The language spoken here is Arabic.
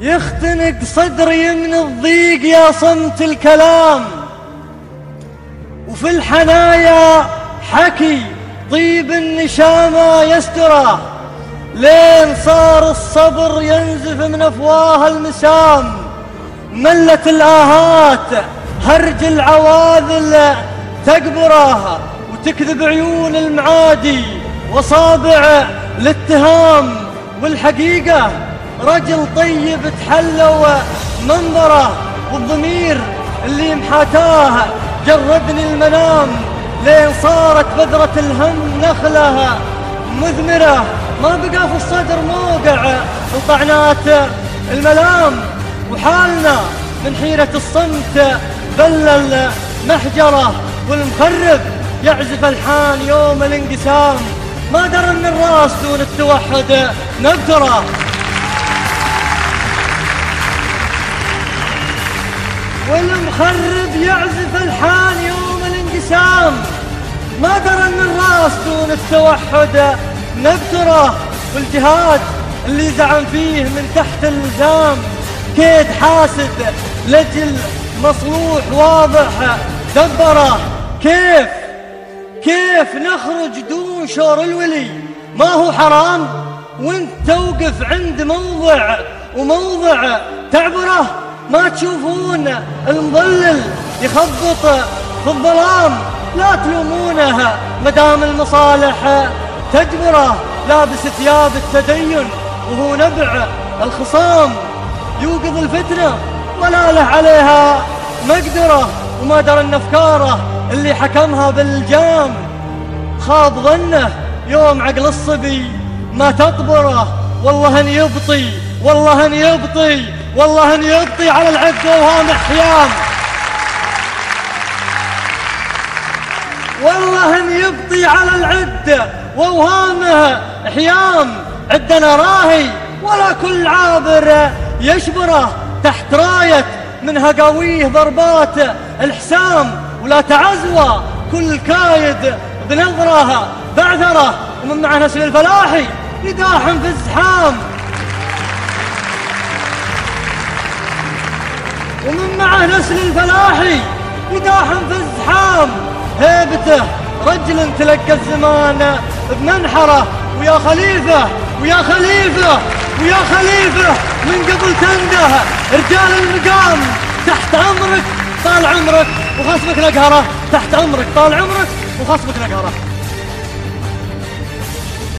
يختنق صدري من الضيق يا صمت الكلام. وفي الحنايا حكي طيب النشامة يستره لين صار الصبر ينزف من أفواه المسام. ملت الآهات هرج العواذل تقبره وتكذب عيون المعادي. وصابع الاتهام والحقيقة رجل طيب تحلو منظره والضمير اللي محاتاه جردني المنام لين صارت بذرة الهم نخلها مثمرة ما بقى في الصدر موقع لطعنات الملام. وحالنا من حيرة الصمت بل المحجرة والمخرب يعزف الحان يوم الانقسام. ما درى ان الراس دون التوحد نبتره والمخرب يعزف الحان يوم الانقسام. ما درى إن الراس دون التوحد نبتره والجهاد اللي زعم فيه من تحت الزام كيد حاسد لجل مصلوح واضح دبره كيف؟ كيف نخرج دون شور الولي؟ ما هو حرام؟ وانت توقف عند موضع وموضع تعبره. ما تشوفون المضلل يخبط في الظلام لا تلومونه مدام المصالح تجبره لابس ثياب التدين وهو نبع الخصام. يوقظ الفتنة ولا له عليها مقدرة وما درى إن أفكاره اللي حكمها بالجام. خاب ظنه يوم عقل الصبي ما تطبره والله أن يبطي والله أن يبطي. والله أن يبطي على العد وهام حيام والله أن يبطي على العد واوهامه حيام. عدنا راهي ولا كل عابر يشبره تحت راية من هقاويه ضربات الحسام. ولا تعزوى كل كايد بنظرة بعثرة. ومن معه نسل الفلاحي يداحم في الزحام. ومن معه نسل الفلاحي يداحم في الزحام. هيبته رجل تلقى الزمان بمنحرة. ويا خليفة ويا خليفة ويا خليفة. من قبل تنده رجال المقام. تحت أمرك طال عمرك وخصمك نقهره. تحت أمرك طال عمرك وخصمك نقهره.